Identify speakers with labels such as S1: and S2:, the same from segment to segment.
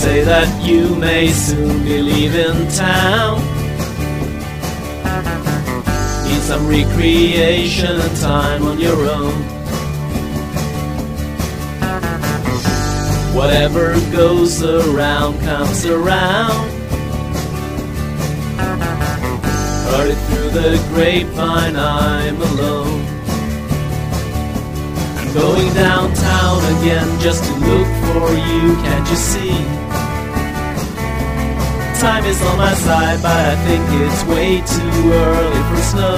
S1: say that you may soon be leaving town. Need some recreation and time on your own. Whatever goes around comes around. Heard it through the grapevine, I'm alone. I'm going downtown again just to look for you, can't you see? Time is on my side, but I think it's way too early for snow.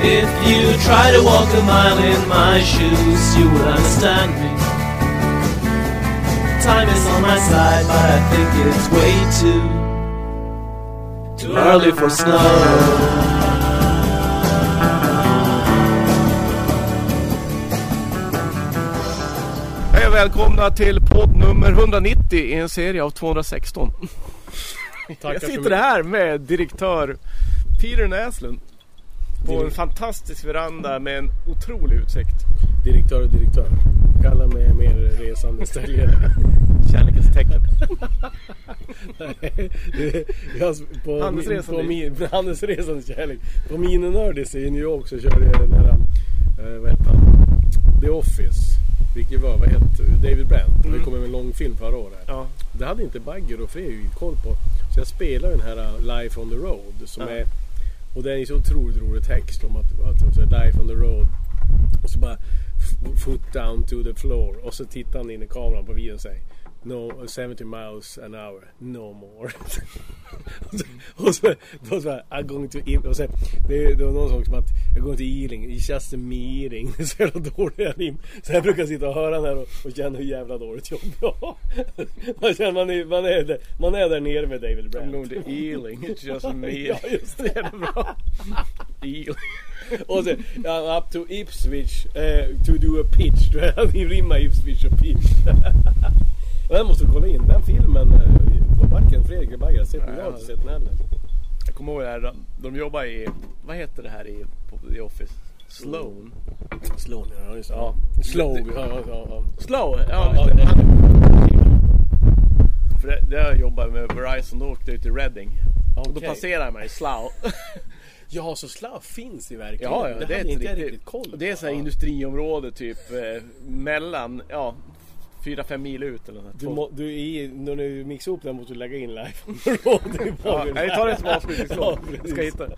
S1: If you try to walk a mile in my shoes, you would understand me. Time is on my side, but I think it's way too too early for snow.
S2: Välkomna till podd nummer 190 i en serie av 216. Jag sitter här med direktör Peter Näslund på en fantastisk veranda med en otrolig utsikt.
S3: Direktör och direktör. Kalla mig mer resande säljare.
S2: Kärlekens tecken.
S3: På,
S2: Handelsresande.
S3: På min, handelsresande kärlek. På Minenördis i New York så körde jag den här, eh, vad heter han? The Office. Vilket var, vad hette David Brent. Det kom en långfilm förra året.
S2: Ja.
S3: Det hade inte Bagger och Fredrik koll på. Så jag spelade den här uh, Life on the Road. Som
S2: Ja.
S3: är, och det är en så otroligt rolig text om att, att så här, Life on the Road. Och så bara foot down to the floor. Och så tittar han in i kameran på videon och säger No, 70 miles an hour, no more. och så, och så, going to, Ealing." och sen, det, det var någon som som att jag går till Ealing, it's just a meeting. Det är så jävla dåliga rim. Så jag brukar sitta och höra den här och, och känna hur jävla dåligt jobb jag har. Man känner man är, man är, där, man är där nere med David Brent.
S2: going to Ealing, just me.
S3: Ja, just
S2: det. är bra. Ealing.
S3: Och sen, ja, up to Ipswich eh, to do a pitch. Tror jag han rimmar Ipswich och pitch. Den måste du kolla in. Den filmen eh, på varken Fredrik eller Bagge har sett den. Jag har inte sett den heller.
S2: Jag kommer ihåg det här, de jobbar i, vad heter det här i, på The Office? Sloan?
S3: Sloan, ja just det.
S2: Ja.
S3: Slow, ja, ja, ja.
S2: Slow? Ja,
S3: Ja,
S2: det. För det, det jag jobbade med Verizon, då åkte jag till Reading. Och då passerade jag mig i Slough.
S3: Ja, så Slough finns i verkligheten.
S2: Ja, ja,
S3: det,
S2: det, är
S3: hade inte jag
S2: riktigt,
S3: riktigt koll på.
S2: Det är så här industriområde typ eh, mellan, ja, 4-5 mil ut eller något.
S3: Du, må, du är, när du mixar upp den måste du lägga in live i
S2: Ja,
S3: bakgrunden.
S2: nej, ta det som avslutningslåt.
S3: Ja,
S2: ska hitta.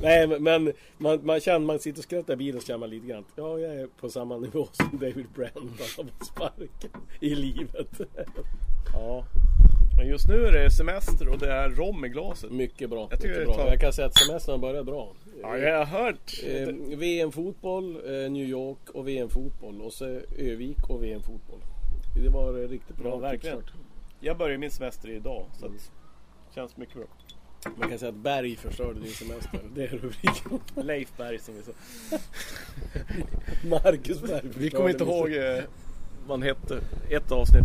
S3: Nej men, men man, man känner, man sitter och skrattar i bilen så känner man lite grann Ja jag är på samma nivå som David Brent Han har sparken i livet
S2: Ja. Men just nu är det semester och det är rom i glaset.
S3: Mycket bra,
S2: Jag
S3: mycket bra.
S2: tar-
S3: Jag kan säga att semestern har börjat bra
S2: Ja, jag har hört.
S3: eh, VM fotboll, eh, New York och VM fotboll och så Övik och VM fotboll Det var riktigt bra
S2: Ja, verkligen.
S3: kickstart.
S2: Jag börjar min semester idag så att känns mycket bra.
S3: Man kan säga att Berg förstörde din semester Det är rubriken
S2: Leif Berg som vi sa.
S3: Marcus Berg
S2: Vi kommer inte ihåg eh, vad han hette. Ett avsnitt.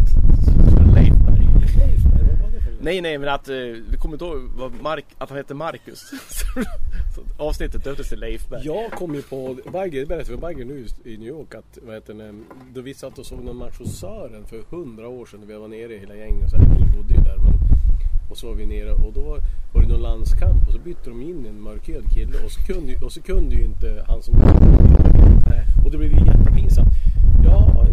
S2: Leif Berg.
S3: Leif Berg, vad var det för
S2: Nej, nej, men att eh, vi kommer inte ihåg vad Mark, att han hette Marcus. avsnittet döptes till Leif Berg.
S3: Jag kom ju på, Bagger berättade för Bagger nu i New York att, vad heter det, då vi satt och såg någon match hos Sören för hundra år sedan när vi var nere hela gänget. Så här, ni bodde ju där men och så var vi nere och då var, var det någon landskamp och så bytte de in en mörkhyad kille och så kunde, ju- och så kunde ju inte han som Och det blev ju jättepinsamt. Ja,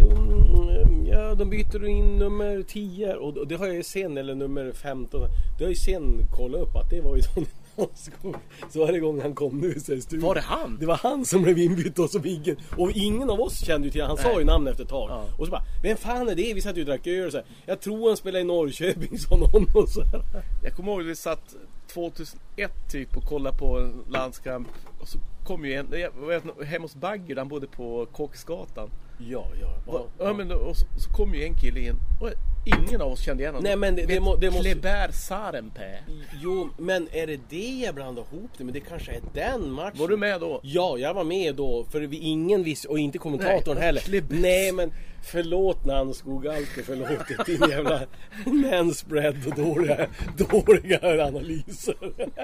S3: ja, de byter in nummer 10 och det har jag ju sen, eller nummer 15. Det har jag ju sen kollat upp att det var ju Tony Landskog. Så varje gång han kom nu så studion.
S2: Var det han?
S3: Det var han som blev inbytt och så ingen, och ingen av oss kände ju till Han sa ju namn efter ett tag.
S2: Ja.
S3: Och så bara, vem fan är det? Vi satt ju och drack öl och så här. Jag tror han spelar i Norrköping sa någon och så här.
S2: Jag kommer ihåg vi satt 2001 typ och kollade på en landskamp. Och så kom ju en, jag vet, hemma hos Bagger, han bodde på Koksgatan.
S3: Ja, ja.
S2: Va- Ja, men och så, så kom ju en kille in och ingen av oss kände igen honom.
S3: Nej, men det- det må- det måste-
S2: Kleber Sarenpää.
S3: Jo, men är det det jag blandar ihop det? Men det kanske är den matchen.
S2: Var du med då?
S3: Ja, jag var med då. För vi, ingen visste, och inte kommentatorn
S2: Nej,
S3: heller.
S2: klipp.
S3: Nej, men förlåt Nannskog, alltid förlåtit din jävla manspread och dåliga, dåliga analyser.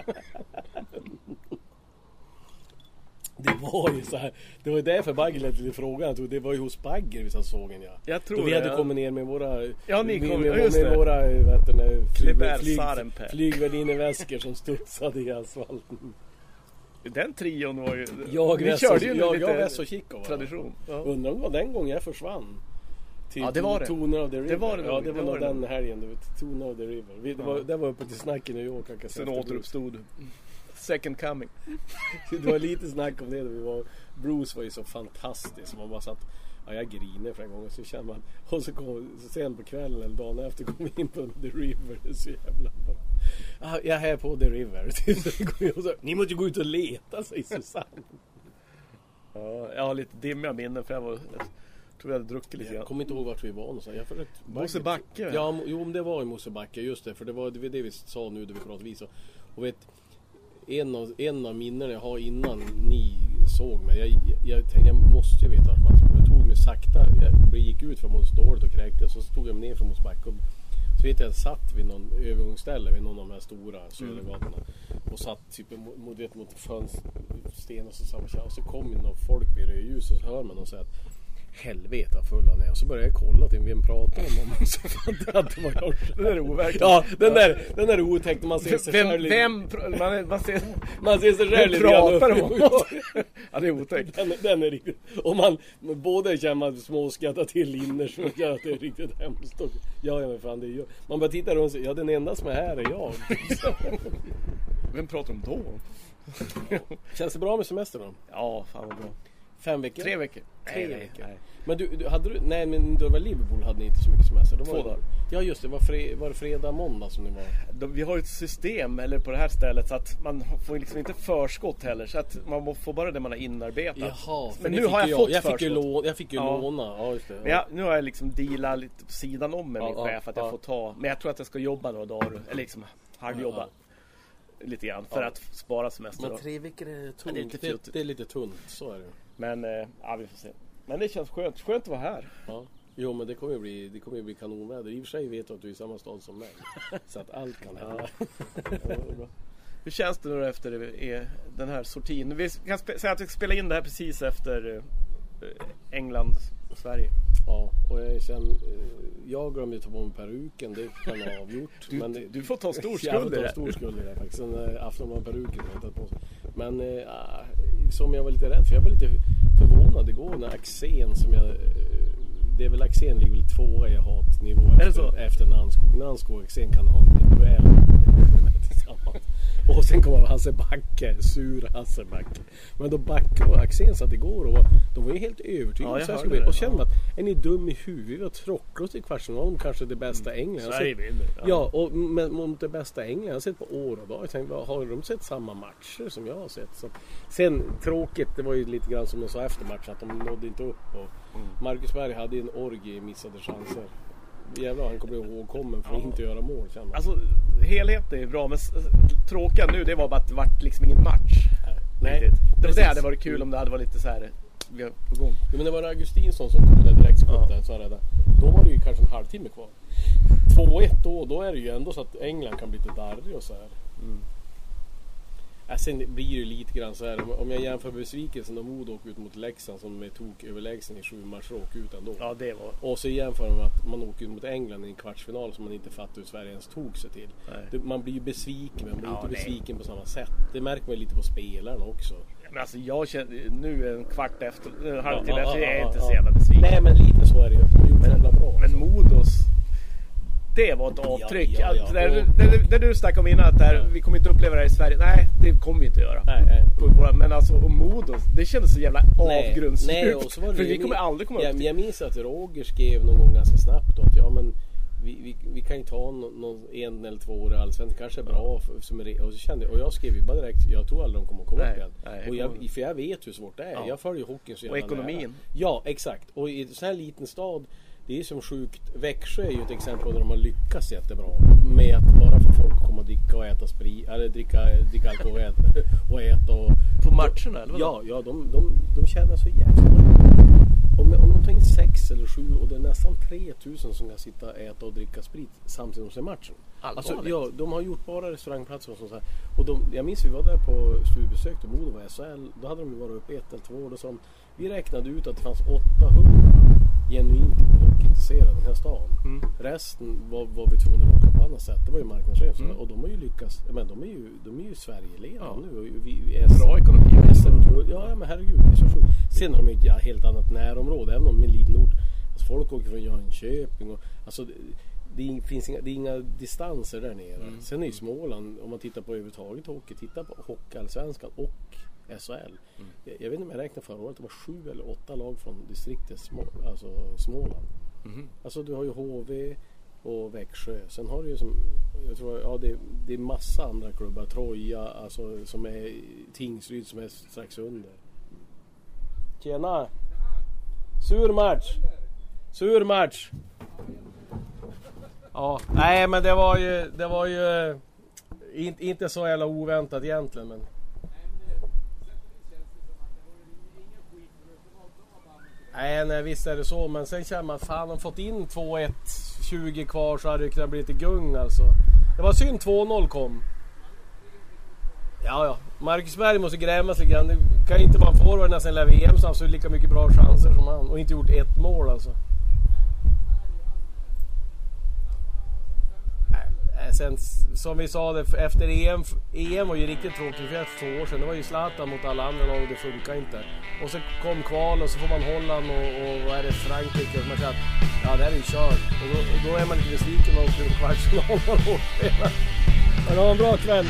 S3: Det var ju så här. Det var ju därför Bagger lät lite frågan. Det var ju hos Bagger vi satt sågen ja.
S2: Jag tror
S3: Då vi
S2: det,
S3: hade
S2: ja.
S3: kommit ner med våra...
S2: Ja, ni
S3: med,
S2: kom-
S3: med,
S2: ja,
S3: med,
S2: just det.
S3: våra vet du, flyg, flyg, flygvärdinneväskor som studsade i asfalten.
S2: Den trion var ju...
S3: Jag,
S2: ni
S3: Vess
S2: körde ju
S3: jag,
S2: lite
S3: jag Vess och Chico
S2: tradition. Ja.
S3: Undrar om det var den gången jag försvann. Till
S2: Ja, det var det.
S3: Toner of the River.
S2: Det var det
S3: ja,
S2: nog,
S3: det var
S2: det
S3: nog
S2: var det
S3: den
S2: nog.
S3: helgen. Du Toner of the River. Vi, det, var, det var uppe till snack i New York.
S2: Sen återuppstod Second coming.
S3: Det var lite snack om det då vi var Bruce var ju så fantastisk. Man bara satt Ja jag griner för en gång och så känner man Och så kom sen på kvällen eller dagen efter kom vi in på The River. Det är så jävla bra. Ja, jag är på The River. Så så, Ni måste gå ut och leta säger Susanne.
S2: Ja, jag har lite dimmiga minnen för jag var... Jag tror jag hade druckit lite
S3: Jag kommer inte ihåg vart vi var någonstans. Jag försökte...
S2: Mosebacke?
S3: Ja, jo men det var i Mosebacke, just det. För det var det, det vi sa nu när vi pratade vis. Och, och vet, en av, en av minnen jag har innan ni såg mig. Jag, jag, jag, tänkte, jag måste ju veta att man jag tog mig sakta. Jag gick ut för så dåligt och kräktes. Och så tog jag mig ner från Mosebacke. Och, så vet jag att jag satt vid någon övergångsställe vid någon av de här stora södergatorna. Och satt typ mot, vet, mot fönstersten och så, och så kom någon folk vid rödljus och så hör man och säger att Helvete vad full han är. Och så började jag kolla till vem pratar om. Och så fattade att det var jag.
S2: Den är overklig.
S3: Ja, den där, den där är otäck när man ser sig
S2: Vem,
S3: själv.
S2: vem, man, man ser,
S3: Man ser sig själv
S2: vem
S3: lite grann
S2: pratar om? Ja, det är otäckt.
S3: Den, den är riktigt... Och man, både känner man småskrattar till innerst och att det är riktigt hemskt. Och, ja, ja men fan det är jag. Man bara tittar runt och säger, ja den enda som är här är jag.
S2: Vem pratar de då?
S3: Känns det bra med semester då?
S2: Ja, fan vad bra.
S3: Fem veckor?
S2: Tre veckor.
S3: Tre
S2: Nej,
S3: veckor.
S2: nej.
S3: Men du, du, hade du, nej men då var Liverpool hade ni inte så mycket semester.
S2: Två dagar.
S3: Ja just det, var, fre, var det fredag, måndag som ni var?
S2: Vi har ju ett system, eller på det här stället, så att man får liksom inte förskott heller. Så att man får bara det man har inarbetat.
S3: Jaha,
S2: Men nu har
S3: ju
S2: jag fått
S3: jag fick ju,
S2: förskott.
S3: låna, jag fick ju
S2: Ja.
S3: låna. Ja, just det.
S2: Men jag, nu har jag liksom dealat lite på sidan om med min
S3: Ja, ja,
S2: chef att jag
S3: ja.
S2: får ta. Men jag tror att jag ska jobba några dagar, eller liksom halvjobba. Lite grann för
S3: Ja.
S2: att spara semester.
S3: Men tre veckor är tunt.
S2: Ja, det är lite
S3: det, det är lite tunt, så är det.
S2: Men eh, ja, vi får se. Men det känns skönt. Skönt att vara här.
S3: Ja. Jo men det kommer ju bli, det kommer ju bli kanonväder. I och för sig vet du att du är i samma stad som mig. Så att allt kan hända.
S2: Hur känns det nu efter den här sortin? Vi kan säga att vi spelar in det här precis efter eh, England, Sverige.
S3: Ja, och jag känner, eh, jag glömde ta på mig peruken, det kan vara avgjort.
S2: Du,
S3: men det,
S2: du får ta stor
S3: jag får
S2: skuld i
S3: ta
S2: det.
S3: stor skuld i det faktiskt. Sen eh, Aftonbladet-peruken har jag tagit på sig. Men eh, ah, som jag var lite rädd för, jag var lite förvånad igår när Axén som jag eh, det är väl Axén ligger väl tvåa i hatnivå efter, efter Nanskog. Nanskog och Axén kan ha en duell. Och sen kommer Hasse Backe, sur Hasse Backe. Men då Backe och Axén satt igår och var, de var ju helt övertygade.
S2: Ja,
S3: så
S2: det,
S3: och kände
S2: ja.
S3: att är ni dum i huvudet? Tråcklås i kvartsfinalen, kanske det bästa England. Jag har
S2: Sverige vinner.
S3: Ja, och med, mot det bästa England. Jag har sett på år och dag. Jag tänkte, har de sett samma matcher som jag har sett? Så, sen tråkigt, det var ju lite grann som de sa efter matchen att de nådde inte upp. Och Marcus Berg hade ju en orgie missade chanser. Jävlar han kommer ihågkommen för att inte göra mål känner man.
S2: Alltså helheten är bra men tråkiga nu det var bara att det vart liksom ingen match.
S3: Nej,
S2: Riktigt. Det,
S3: precis.
S2: det hade varit kul om det hade varit lite så här på gång.
S3: Ja, men det var Augustinsson som kom där direktskott där, så rädda. Då var det ju kanske en halvtimme kvar. 2-1 då, då är det ju ändå så att England kan bli lite darrig och så här. Ja, sen blir det lite grann så här om- jag jämför besvikelsen om Modo åker ut mot Leksand som är tok överlägsen i sju matcher och åker ut ändå.
S2: Ja det var.
S3: Och så jämför man med att man åker ut mot England i en kvartsfinal som man inte fattar hur Sverige ens tog sig till. Det, man blir ju besviken men man blir
S2: Ja,
S3: inte
S2: nej.
S3: besviken på samma sätt. Det märker man ju lite på spelarna också.
S2: Men alltså jag känner nu en kvart efter, en halvtimme
S3: Ja,
S2: efter,
S3: ja,
S2: jag är inte så jävla besviken.
S3: Nej men lite så är det ju. De gjort jävla bra.
S2: Men
S3: alltså.
S2: Modos Det var ett avtryck.
S3: ja, ja.
S2: Alltså, där, där, där du snackade om innan att där, vi kommer inte uppleva det här i Sverige. Nej, det kommer vi inte göra.
S3: Nej, nej.
S2: Men alltså, och Modos, det kändes så jävla avgrundsdjupt.
S3: och det
S2: För vi kommer aldrig komma
S3: ja,
S2: upp till...
S3: Jag minns att Roger skrev någon gång ganska snabbt då att ja men vi, vi, vi kan ju ta någon, någon, en eller två år i Allsvenskan, det kanske är bra för, som är, och, så kände, och jag skrev ju bara direkt, jag tror aldrig de kommer att komma
S2: Nej,
S3: upp igen.
S2: nej,
S3: och jag, för jag vet hur svårt det är,
S2: Ja.
S3: jag följer hockeyn så
S2: Och
S3: jävla
S2: ekonomin.
S3: nära. Ja exakt, och i en sån här liten stad det är som sjukt, Växjö är ju ett exempel där de har lyckats jättebra med att bara få folk att komma och dricka och äta sprit, eller dricka, dricka alkohol och äta och, äta och
S2: På matcherna eller vadå?
S3: Ja, ja de, de, de tjänar så jävla om, om de tar in sex eller sju och det är nästan 3000 som kan sitta, äta och dricka sprit samtidigt som de ser matchen. Alltså, ja, de har gjort bara restaurangplatser och sånt där. Och de, jag minns vi var där på studiebesök till Modo och SHL. Då hade de ju varit uppe ett eller två år. Då sa de, vi räknade ut att det fanns 800 genuint i den här stan.
S2: Mm.
S3: Resten var, var vi tvungna att boka på annat sätt. Det var ju marknadschef.
S2: Mm.
S3: Och de har ju lyckats. Men de är ju, de är ju Sverigeledande
S2: Ja.
S3: nu. Och vi, vi är
S2: Bra ekonomi.
S3: SM-guld. Ja, men herregud. Det är så sjukt. Sen har de ju ett helt annat närområde. Även om de är en liten ort. Alltså, folk åker från Jönköping. Och, alltså, det, det finns inga, det är inga distanser där nere.
S2: Mm.
S3: Sen är ju Småland, om man tittar på överhuvudtaget hockey. Titta på Hockeyallsvenskan och SHL.
S2: Mm.
S3: Jag, jag vet inte om jag räknade förra året. Det var sju eller åtta lag från distriktet Små, alltså Småland.
S2: Mm.
S3: Alltså du har ju HV och Växjö. Sen har du ju som, jag tror, ja det, det är massa andra klubbar. Troja, alltså som är Tingsryd som är strax under. Tjena! Sur match! Sur match! Ja, nej men det var ju, det var ju eh, in, inte så jävla oväntat egentligen men. Nej, nej visst är det så men sen känner man fan de fått in 2-1 20 kvar så hade det kunnat bli lite gung alltså. Det var synd 2-0 kom. Ja, ja. Marcus Berg måste grämas lite grann. Det kan ju inte vara en forward nästan hela VM så han har lika mycket bra chanser som han och inte gjort ett mål alltså. Nej, Sen som vi sa det efter EM, EM var ju riktigt tråkigt för två år sedan. Det var ju Zlatan mot alla andra lag och det funkar inte. Och så kom kval och så får man Holland och, och vad är det, Frankrike och man känner att ja det här är ju kört. Och då, och då är man lite besviken när man åker ur kvartsfinalen och spelar. Men ha en bra kväll!